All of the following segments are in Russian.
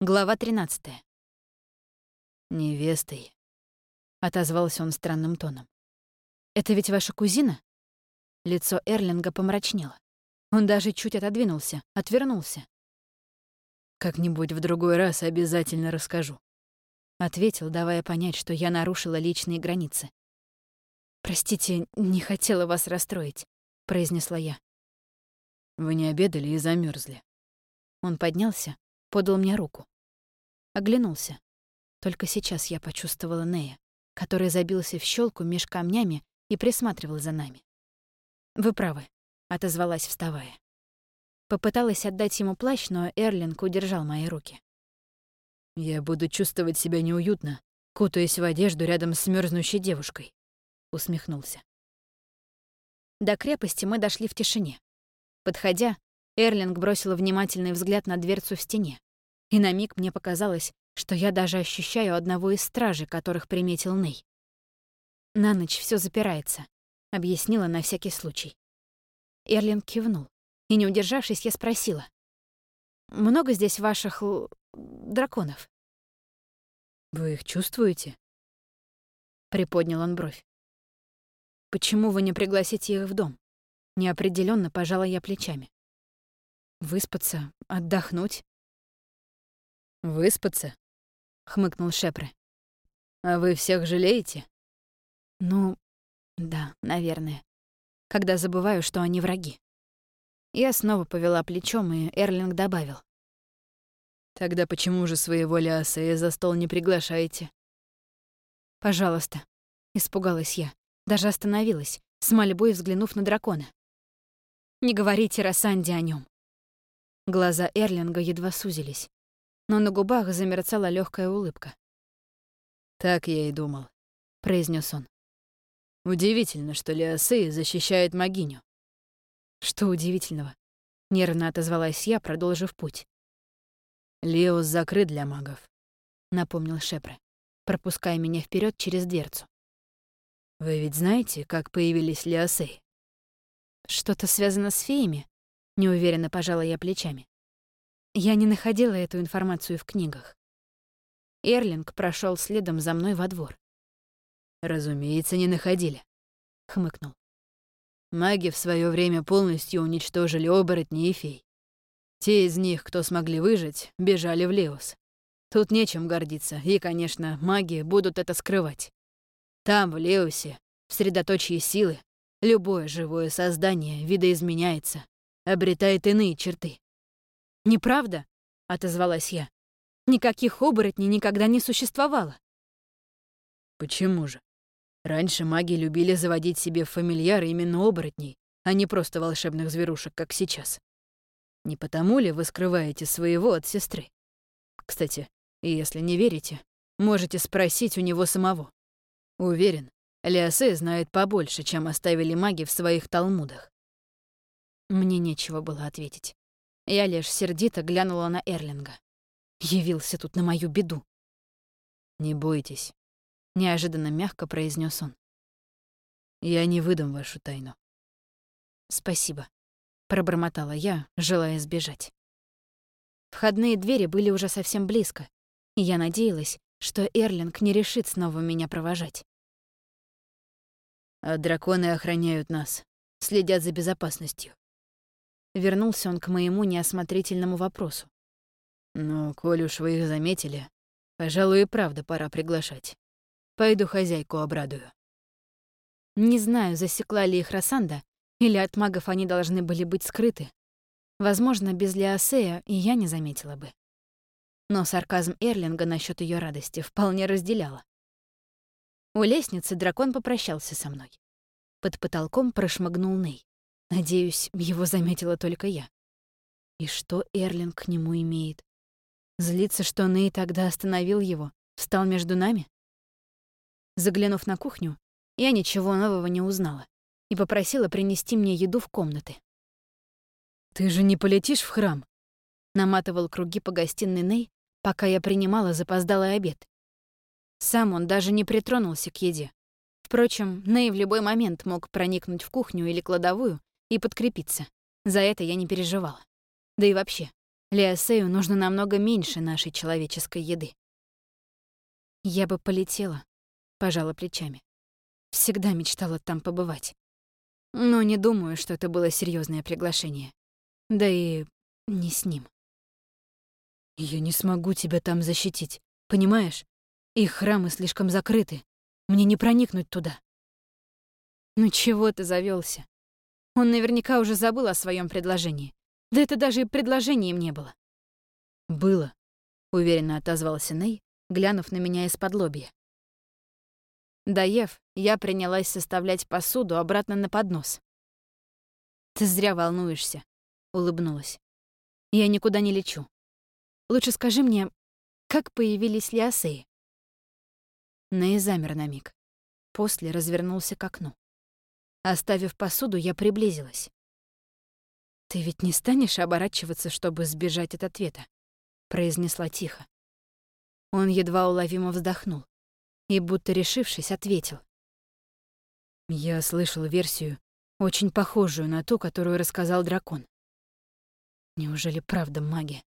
Глава 13. «Невестой», — отозвался он странным тоном. «Это ведь ваша кузина?» Лицо Эрлинга помрачнело. Он даже чуть отодвинулся, отвернулся. «Как-нибудь в другой раз обязательно расскажу», — ответил, давая понять, что я нарушила личные границы. «Простите, не хотела вас расстроить», — произнесла я. «Вы не обедали и замерзли. Он поднялся, подал мне руку. Оглянулся. Только сейчас я почувствовала Нея, который забился в щелку меж камнями и присматривал за нами. «Вы правы», — отозвалась, вставая. Попыталась отдать ему плащ, но Эрлинг удержал мои руки. «Я буду чувствовать себя неуютно, кутаясь в одежду рядом с мерзнущей девушкой», — усмехнулся. До крепости мы дошли в тишине. Подходя, Эрлинг бросил внимательный взгляд на дверцу в стене. И на миг мне показалось, что я даже ощущаю одного из стражей, которых приметил Ней. «На ночь все запирается», — объяснила на всякий случай. Эрлинг кивнул, и, не удержавшись, я спросила. «Много здесь ваших... драконов?» «Вы их чувствуете?» Приподнял он бровь. «Почему вы не пригласите их в дом?» Неопределенно пожала я плечами. «Выспаться, отдохнуть. «Выспаться?» — хмыкнул Шепре. «А вы всех жалеете?» «Ну, да, наверное. Когда забываю, что они враги». Я снова повела плечом, и Эрлинг добавил. «Тогда почему же своего Лясея за стол не приглашаете?» «Пожалуйста», — испугалась я. Даже остановилась, с мольбой взглянув на дракона. «Не говорите Рассанде о нем. Глаза Эрлинга едва сузились но на губах замерцала легкая улыбка. «Так я и думал», — произнес он. «Удивительно, что Леосей защищает могиню». «Что удивительного?» — нервно отозвалась я, продолжив путь. «Леос закрыт для магов», — напомнил Шепре, пропуская меня вперед через дверцу. «Вы ведь знаете, как появились Леосей?» «Что-то связано с феями?» — неуверенно пожала я плечами. Я не находила эту информацию в книгах. Эрлинг прошел следом за мной во двор. «Разумеется, не находили», — хмыкнул. «Маги в свое время полностью уничтожили оборотни и фей. Те из них, кто смогли выжить, бежали в Леос. Тут нечем гордиться, и, конечно, маги будут это скрывать. Там, в Леосе, в средоточии силы, любое живое создание видоизменяется, обретает иные черты. «Неправда?» — отозвалась я. «Никаких оборотней никогда не существовало». «Почему же? Раньше маги любили заводить себе в фамильяры именно оборотней, а не просто волшебных зверушек, как сейчас. Не потому ли вы скрываете своего от сестры? Кстати, если не верите, можете спросить у него самого. Уверен, Леосе знает побольше, чем оставили маги в своих талмудах. Мне нечего было ответить. Я лишь сердито глянула на Эрлинга. Явился тут на мою беду. «Не бойтесь», — неожиданно мягко произнес он. «Я не выдам вашу тайну». «Спасибо», — пробормотала я, желая сбежать. Входные двери были уже совсем близко, и я надеялась, что Эрлинг не решит снова меня провожать. «А драконы охраняют нас, следят за безопасностью. Вернулся он к моему неосмотрительному вопросу. «Ну, коль уж вы их заметили, пожалуй, и правда пора приглашать. Пойду хозяйку обрадую». Не знаю, засекла ли их Рассанда, или от магов они должны были быть скрыты. Возможно, без Леосея и я не заметила бы. Но сарказм Эрлинга насчет ее радости вполне разделяла. У лестницы дракон попрощался со мной. Под потолком прошмыгнул Ней. Надеюсь, его заметила только я. И что Эрлинг к нему имеет? Злится, что Ней тогда остановил его, встал между нами? Заглянув на кухню, я ничего нового не узнала и попросила принести мне еду в комнаты. «Ты же не полетишь в храм?» Наматывал круги по гостиной Ней, пока я принимала запоздалый обед. Сам он даже не притронулся к еде. Впрочем, Ней в любой момент мог проникнуть в кухню или кладовую и подкрепиться. За это я не переживала. Да и вообще, Леосею нужно намного меньше нашей человеческой еды. Я бы полетела, пожала плечами. Всегда мечтала там побывать. Но не думаю, что это было серьезное приглашение. Да и не с ним. Я не смогу тебя там защитить, понимаешь? Их храмы слишком закрыты. Мне не проникнуть туда. Ну чего ты завелся? Он наверняка уже забыл о своем предложении. Да это даже и предложением не было. Было, уверенно отозвался Ней, глянув на меня из-под лобья. Доев, я принялась составлять посуду обратно на поднос. «Ты зря волнуешься», — улыбнулась. «Я никуда не лечу. Лучше скажи мне, как появились лиосеи?» Ней замер на миг. После развернулся к окну. Оставив посуду, я приблизилась. «Ты ведь не станешь оборачиваться, чтобы сбежать от ответа?» — произнесла тихо. Он едва уловимо вздохнул и, будто решившись, ответил. Я слышал версию, очень похожую на ту, которую рассказал дракон. Неужели правда магия?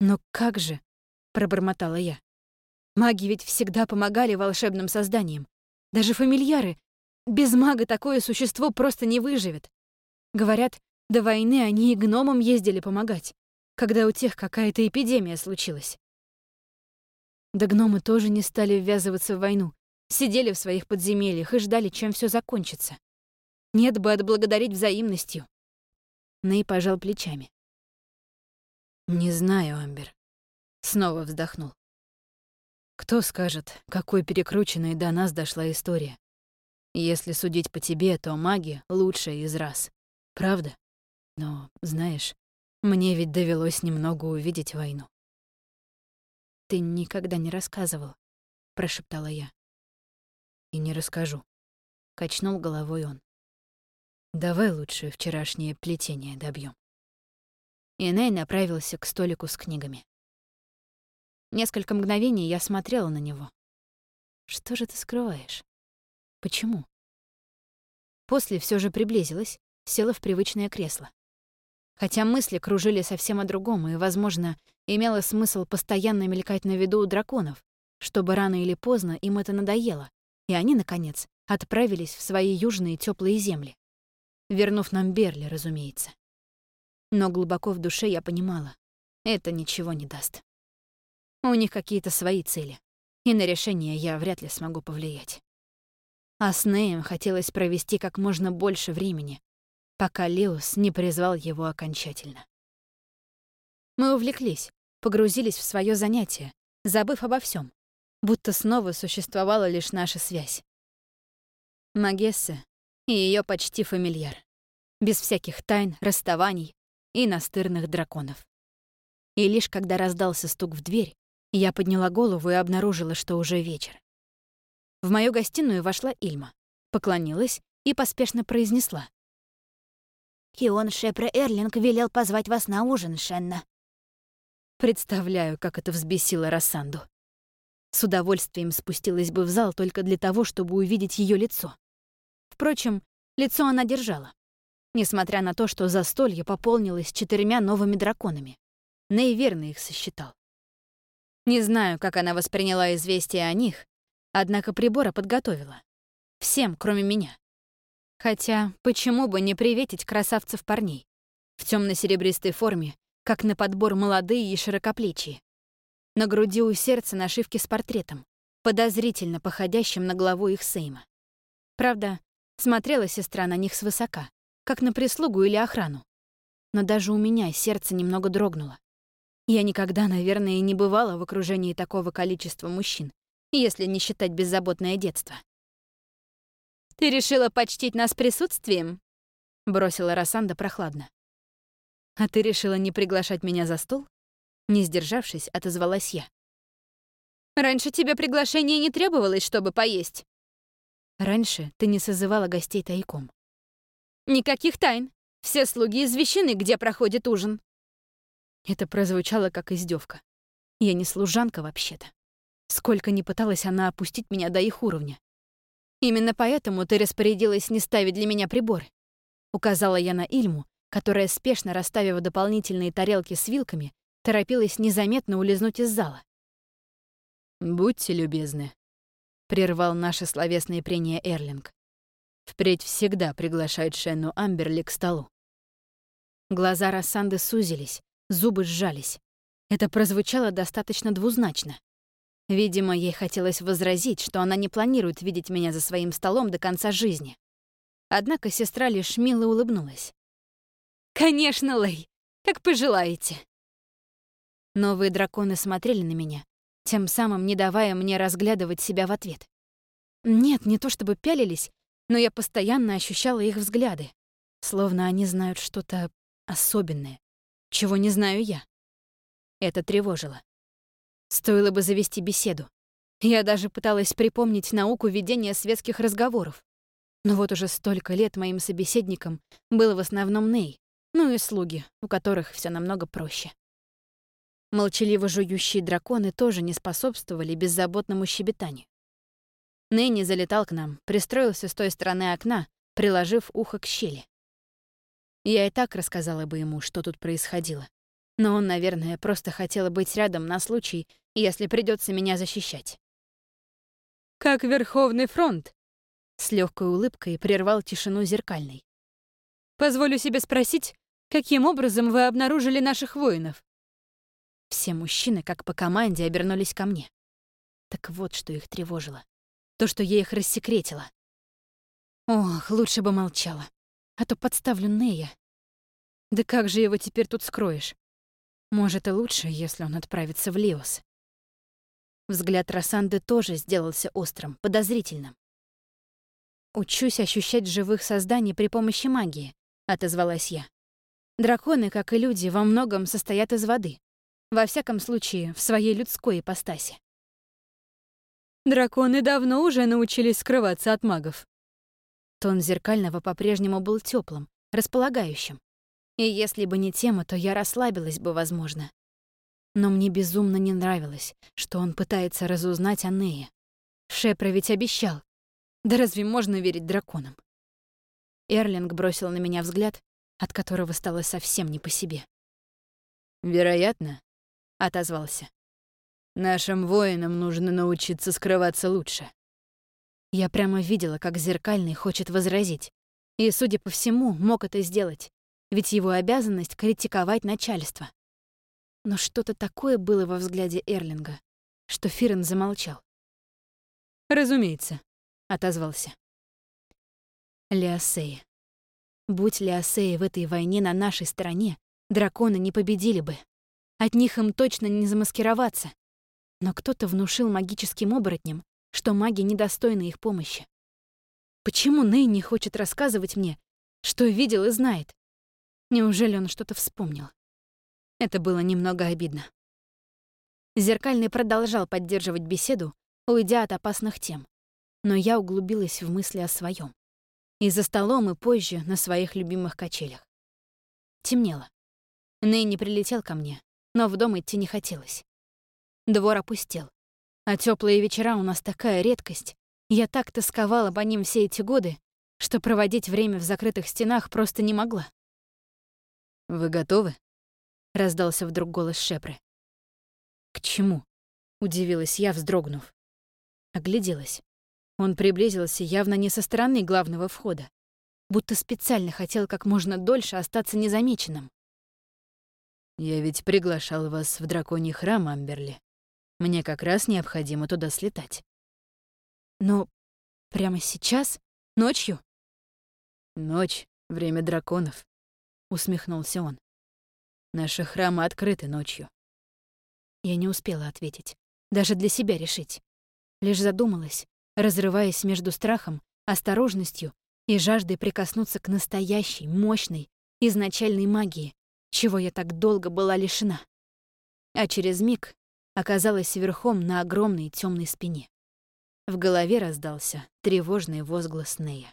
Но как же, пробормотала я. Маги ведь всегда помогали волшебным созданиям. Даже фамильяры. Без мага такое существо просто не выживет. Говорят, до войны они и гномам ездили помогать, когда у тех какая-то эпидемия случилась. Да гномы тоже не стали ввязываться в войну, сидели в своих подземельях и ждали, чем все закончится. Нет бы отблагодарить взаимностью. Ней пожал плечами. «Не знаю, Амбер», — снова вздохнул. «Кто скажет, какой перекрученной до нас дошла история? Если судить по тебе, то маги — лучшая из раз. Правда? Но, знаешь, мне ведь довелось немного увидеть войну. «Ты никогда не рассказывал», — прошептала я. «И не расскажу», — качнул головой он. «Давай лучше вчерашнее плетение добьем. Иней направился к столику с книгами. Несколько мгновений я смотрела на него. «Что же ты скрываешь? Почему?» После все же приблизилась, села в привычное кресло. Хотя мысли кружили совсем о другом, и, возможно, имело смысл постоянно мелькать на виду у драконов, чтобы рано или поздно им это надоело, и они, наконец, отправились в свои южные теплые земли. Вернув нам Берли, разумеется. Но глубоко в душе я понимала, это ничего не даст. У них какие-то свои цели, и на решение я вряд ли смогу повлиять. А с Неем хотелось провести как можно больше времени, пока Леус не призвал его окончательно. Мы увлеклись, погрузились в свое занятие, забыв обо всем, будто снова существовала лишь наша связь. Магесса и ее почти фамильяр, без всяких тайн, расставаний и настырных драконов. И лишь когда раздался стук в дверь, я подняла голову и обнаружила, что уже вечер. В мою гостиную вошла Ильма, поклонилась и поспешно произнесла. Кион Шепре Эрлинг велел позвать вас на ужин, Шенна». Представляю, как это взбесило Рассанду. С удовольствием спустилась бы в зал только для того, чтобы увидеть ее лицо. Впрочем, лицо она держала. Несмотря на то, что застолье пополнилось четырьмя новыми драконами. Ней верно их сосчитал. Не знаю, как она восприняла известие о них, однако прибора подготовила. Всем, кроме меня. Хотя, почему бы не приветить красавцев парней? В темно серебристой форме, как на подбор молодые и широкоплечие. На груди у сердца нашивки с портретом, подозрительно походящим на главу их Сейма. Правда, смотрела сестра на них свысока, как на прислугу или охрану. Но даже у меня сердце немного дрогнуло. Я никогда, наверное, не бывала в окружении такого количества мужчин, если не считать беззаботное детство. «Ты решила почтить нас присутствием?» — бросила Рассанда прохладно. «А ты решила не приглашать меня за стол?» Не сдержавшись, отозвалась я. «Раньше тебе приглашение не требовалось, чтобы поесть». «Раньше ты не созывала гостей тайком». «Никаких тайн. Все слуги извещены, где проходит ужин». Это прозвучало как издевка. Я не служанка вообще-то. Сколько ни пыталась она опустить меня до их уровня. Именно поэтому ты распорядилась не ставить для меня прибор. Указала я на Ильму, которая, спешно расставив дополнительные тарелки с вилками, торопилась незаметно улизнуть из зала. «Будьте любезны», — прервал наше словесное прения Эрлинг. «Впредь всегда приглашает Шенну Амберли к столу». Глаза Рассанды сузились, зубы сжались. Это прозвучало достаточно двузначно. Видимо, ей хотелось возразить, что она не планирует видеть меня за своим столом до конца жизни. Однако сестра лишь мило улыбнулась. «Конечно, Лэй, как пожелаете». Новые драконы смотрели на меня, тем самым не давая мне разглядывать себя в ответ. Нет, не то чтобы пялились, но я постоянно ощущала их взгляды, словно они знают что-то особенное, чего не знаю я. Это тревожило. Стоило бы завести беседу. Я даже пыталась припомнить науку ведения светских разговоров. Но вот уже столько лет моим собеседником был в основном Ней, ну и слуги, у которых все намного проще. Молчаливо жующие драконы тоже не способствовали беззаботному щебетанию. Нэнни залетал к нам, пристроился с той стороны окна, приложив ухо к щели. Я и так рассказала бы ему, что тут происходило. Но он, наверное, просто хотел быть рядом на случай, если придется меня защищать. «Как Верховный фронт?» С легкой улыбкой прервал тишину зеркальной. «Позволю себе спросить, каким образом вы обнаружили наших воинов?» Все мужчины, как по команде, обернулись ко мне. Так вот, что их тревожило. То, что я их рассекретила. Ох, лучше бы молчала. А то подставлю Нея. Да как же его теперь тут скроешь? Может, и лучше, если он отправится в Лиос. Взгляд Рассанды тоже сделался острым, подозрительным. «Учусь ощущать живых созданий при помощи магии», — отозвалась я. «Драконы, как и люди, во многом состоят из воды. Во всяком случае, в своей людской ипостаси. Драконы давно уже научились скрываться от магов. Тон зеркального по-прежнему был теплым, располагающим. И если бы не тема, то я расслабилась бы, возможно. Но мне безумно не нравилось, что он пытается разузнать о Нее. Шепра ведь обещал. Да разве можно верить драконам? Эрлинг бросил на меня взгляд, от которого стало совсем не по себе. «Вероятно, — отозвался. «Нашим воинам нужно научиться скрываться лучше». Я прямо видела, как Зеркальный хочет возразить. И, судя по всему, мог это сделать, ведь его обязанность — критиковать начальство. Но что-то такое было во взгляде Эрлинга, что Фирен замолчал. «Разумеется», — отозвался. Леосеи. Будь Леосеи в этой войне на нашей стороне, драконы не победили бы. От них им точно не замаскироваться. Но кто-то внушил магическим оборотням, что маги недостойны их помощи. Почему Ней не хочет рассказывать мне, что видел и знает? Неужели он что-то вспомнил? Это было немного обидно. Зеркальный продолжал поддерживать беседу, уйдя от опасных тем. Но я углубилась в мысли о своем. И за столом, и позже на своих любимых качелях. Темнело. Ней не прилетел ко мне, но в дом идти не хотелось. Двор опустел. А теплые вечера у нас такая редкость. Я так тосковала по ним все эти годы, что проводить время в закрытых стенах просто не могла. «Вы готовы?» — раздался вдруг голос Шепры. «К чему?» — удивилась я, вздрогнув. Огляделась. Он приблизился явно не со стороны главного входа, будто специально хотел как можно дольше остаться незамеченным. «Я ведь приглашал вас в драконий храм, Амберли. Мне как раз необходимо туда слетать». «Но прямо сейчас? Ночью?» «Ночь — время драконов», — усмехнулся он. «Наши храмы открыты ночью». Я не успела ответить, даже для себя решить. Лишь задумалась, разрываясь между страхом, осторожностью и жаждой прикоснуться к настоящей, мощной, изначальной магии, чего я так долго была лишена. А через миг оказалась верхом на огромной темной спине. В голове раздался тревожный возглас Нея.